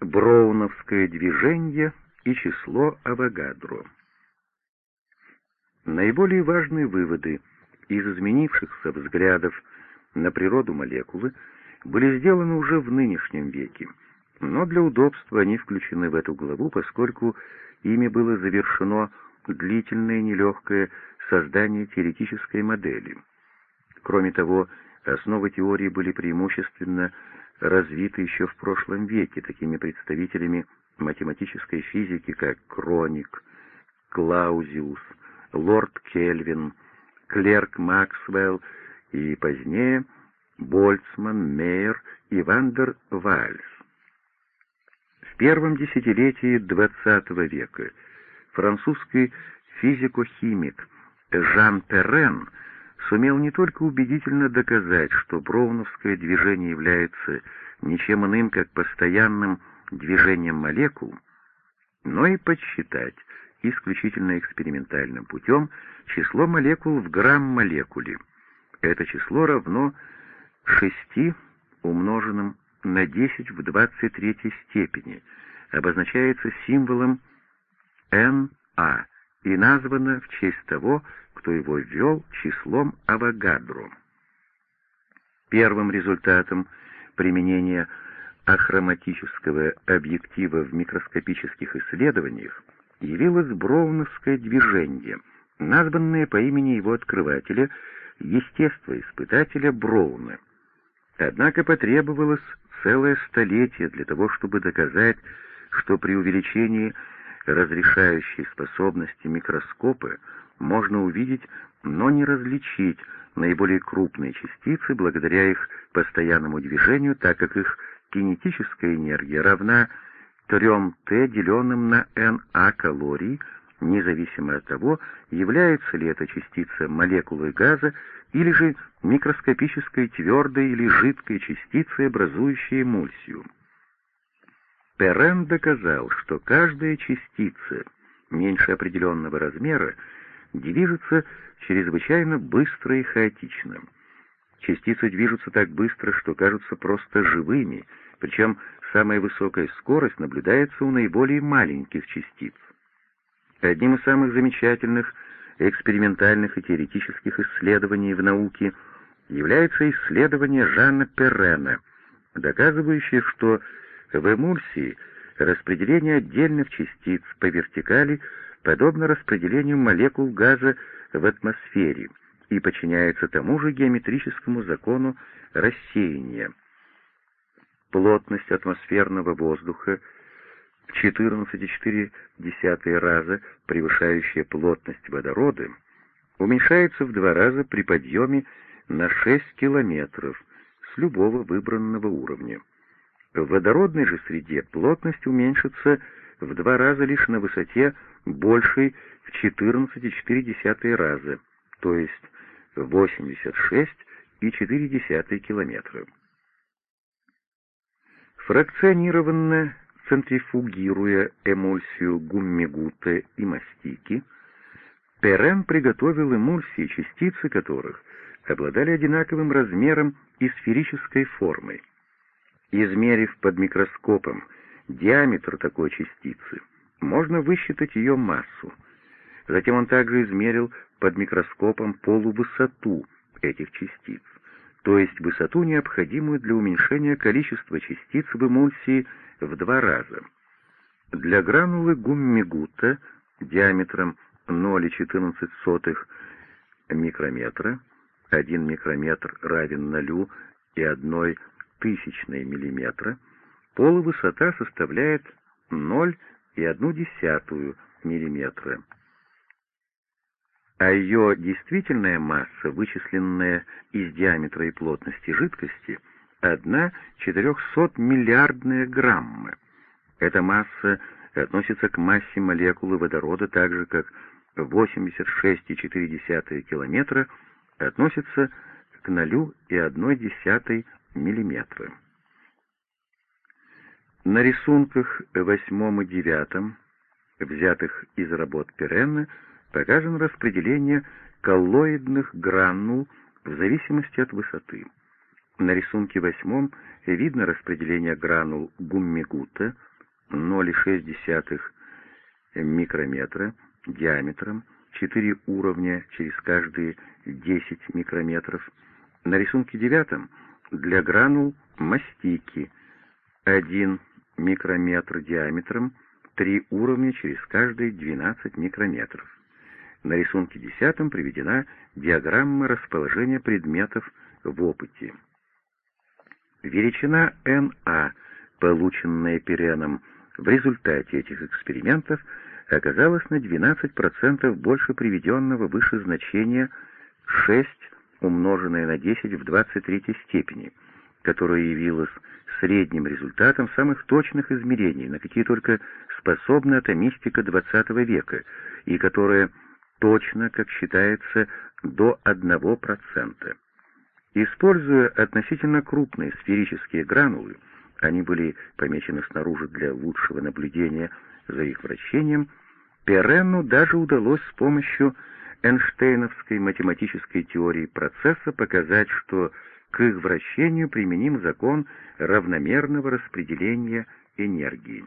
Броуновское движение и число Авогадро. Наиболее важные выводы из изменившихся взглядов на природу молекулы были сделаны уже в нынешнем веке, но для удобства они включены в эту главу, поскольку ими было завершено длительное нелегкое создание теоретической модели. Кроме того, основы теории были преимущественно развиты еще в прошлом веке такими представителями математической физики, как Крёниг, Клаузиус, Лорд Кельвин, Клерк Максвелл и позднее Больцман, Мейер и Ван-дер-Ваальс. В первом десятилетии XX века французский физико-химик Жан Перрен сумел не только убедительно доказать, что броуновское движение является ничем иным, как постоянным движением молекул, но и подсчитать исключительно экспериментальным путем число молекул в грамм-молекуле. Это число равно 6 умноженным на 10 в 23 степени, обозначается символом NA и названо в честь того, кто его ввел числом Авогадро. Первым результатом применения ахроматического объектива в микроскопических исследованиях явилось броуновское движение, названное по имени его открывателя, естествоиспытателя Броуна. Однако потребовалось целое столетие для того, чтобы доказать, что при увеличении разрешающей способности микроскопа можно увидеть, но не различить наиболее крупные частицы благодаря их постоянному движению, так как их кинетическая энергия равна 3Т, деленным на НА калорий, независимо от того, является ли эта частица молекулой газа или же микроскопической твердой или жидкой частицей, образующей эмульсию. Перрен доказал, что каждая частица меньше определенного размера движется чрезвычайно быстро и хаотично. Частицы движутся так быстро, что кажутся просто живыми, причем самая высокая скорость наблюдается у наиболее маленьких частиц. Одним из самых замечательных экспериментальных и теоретических исследований в науке является исследование Жанна Перрена, доказывающее, что в эмульсии распределение отдельных частиц по вертикали подобно распределению молекул газа в атмосфере и подчиняется тому же геометрическому закону рассеяния. Плотность атмосферного воздуха в 14,4 раза превышающая плотность водорода уменьшается в два раза при подъеме на 6 километров с любого выбранного уровня. В водородной же среде плотность уменьшится в два раза лишь на высоте большей в 14,4 раза, то есть 86,4 километра. Фракционированно центрифугируя эмульсию гуммигута и мастики, Перен приготовил эмульсии, частицы которых обладали одинаковым размером и сферической формой. Измерив под микроскопом диаметр такой частицы, можно высчитать ее массу. Затем он также измерил под микроскопом полувысоту этих частиц, то есть высоту, необходимую для уменьшения количества частиц в эмульсии в два раза. Для гранулы гуммигута диаметром 0,14 микрометра, 1 микрометр равен 0 и 1 тысячной миллиметра, полувысота составляет 0,1 миллиметра, а ее действительная масса, вычисленная из диаметра и плотности жидкости, одна 400-миллиардная грамма. Эта масса относится к массе молекулы водорода так же, как 86,4 километра относится к 0,1 мм. На рисунках восьмом и девятом, взятых из работ Перенна, показано распределение коллоидных гранул в зависимости от высоты. На рисунке восьмом видно распределение гранул гуммигута 0,6 микрометра диаметром, 4 уровня через каждые 10 микрометров. На рисунке девятом для гранул мастики 1 микрометр диаметром, 3 уровня через каждые 12 микрометров. На рисунке десятом приведена диаграмма расположения предметов в опыте. Величина НА, полученная Переном в результате этих экспериментов, оказалась на 12% больше приведенного выше значения 6 умноженное на 10 в 23 степени, которое явилось средним результатом самых точных измерений, на какие только способна атомистика XX века, и которое точно, как считается, до 1%. Используя относительно крупные сферические гранулы, они были помечены снаружи для лучшего наблюдения за их вращением, Перенну даже удалось с помощью Эйнштейновской математической теории процесса показать, что к их вращению применим закон равномерного распределения энергии.